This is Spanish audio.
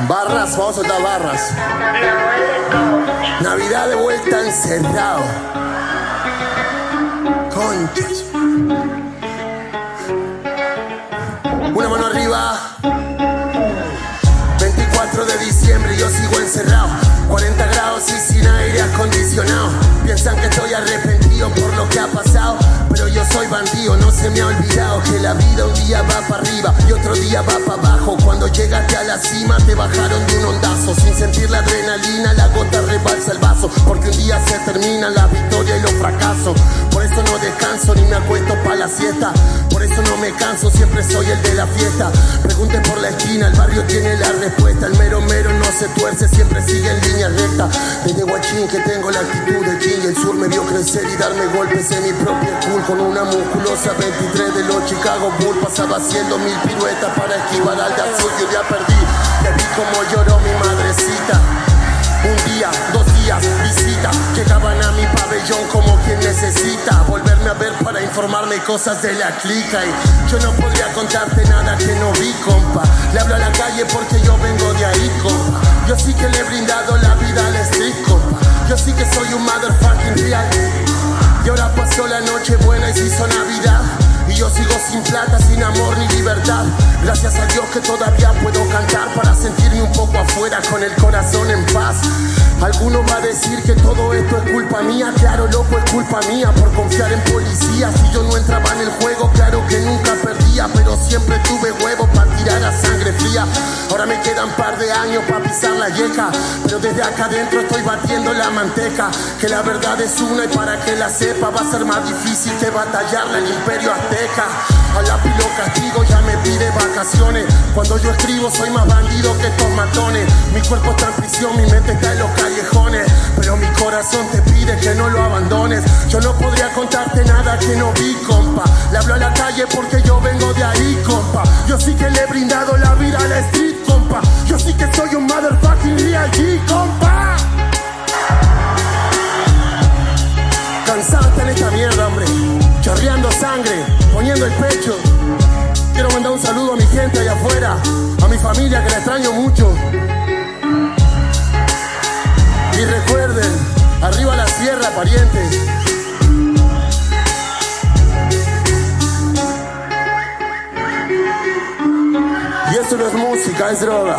Barras, vamos a soltar barras. Navidad de vuelta encerrado. Conchas. Una mano arriba. 24 de diciembre y yo sigo encerrado. 40 grados y sin aire acondicionado. Piensan que estoy arrepentido por lo que ha pasado. Pero yo soy bandido, no se me ha olvidado que la vida un día va para arriba y otro día va para abajo. Cuando llegaste a la cima te bajaron de un ondazo. Sin sentir la adrenalina, la gota rebalsa el vaso. Porque un día se termina la victoria y los fracasos. Por eso no descanso ni me acuesto para la siesta. Por eso no me canso, siempre soy el de la fiesta. Pregunten por la esquina, el barrio tiene la respuesta. El mero mero no se tuerce, siempre sigue en línea recta. Desde Guachín que tengo la actitud de King, el sur me vio crecer y darme golpes en mi propio cool con una musculosa 23 de los Chicago Bulls. Pasaba haciendo mil piruetas para esquivar al de azul. Yo ya perdí, ya vi como lloró mi madrecita. Un día, dos días, visita. Llegaban a mi pabellón como quien necesita a ver para informarme cosas de la clica. Y yo no podría contarte nada que no vi, compa. Le hablo a la calle porque yo vengo de ahí, compa. Yo sí que le he brindado la vida al street, compa. Yo sí que soy un motherfucking real. Y ahora pasó la noche buena y se hizo Navidad. Y yo sigo sin plata, sin amor ni libertad. Gracias a Dios que todavía puedo cantar para sentirme un poco afuera con el corazón en paz. Alguno va a decir que todo esto es culpa mía, claro, loco, es culpa mía por confiar en policías. Si yo no entraba en el juego, claro que nunca perdía, pero siempre tuve huevo Ahora me quedan par de años para pisar la yeca, pero desde acá adentro estoy batiendo la manteca. Que la verdad es una y para que la sepa va a ser más difícil que batallarla el imperio azteca. A la pilo castigo ya me pide vacaciones. Cuando yo escribo soy más bandido que estos matones. Mi cuerpo está en prisión, mi mente está en los callejones. Pero mi corazón te pide que no lo abandones. Yo no podría contarte nada que no vi, compa. Le hablo a la calle porque yo vengo de ahí, compa. Yo sí que le he brindado la G, compa. Cansado en esta mierda, hombre. Chorreando sangre, poniendo el pecho. Quiero mandar un saludo a mi gente allá afuera, a mi familia que la extraño mucho. Y recuerden, arriba la sierra, parientes. Y esto no es música, es droga.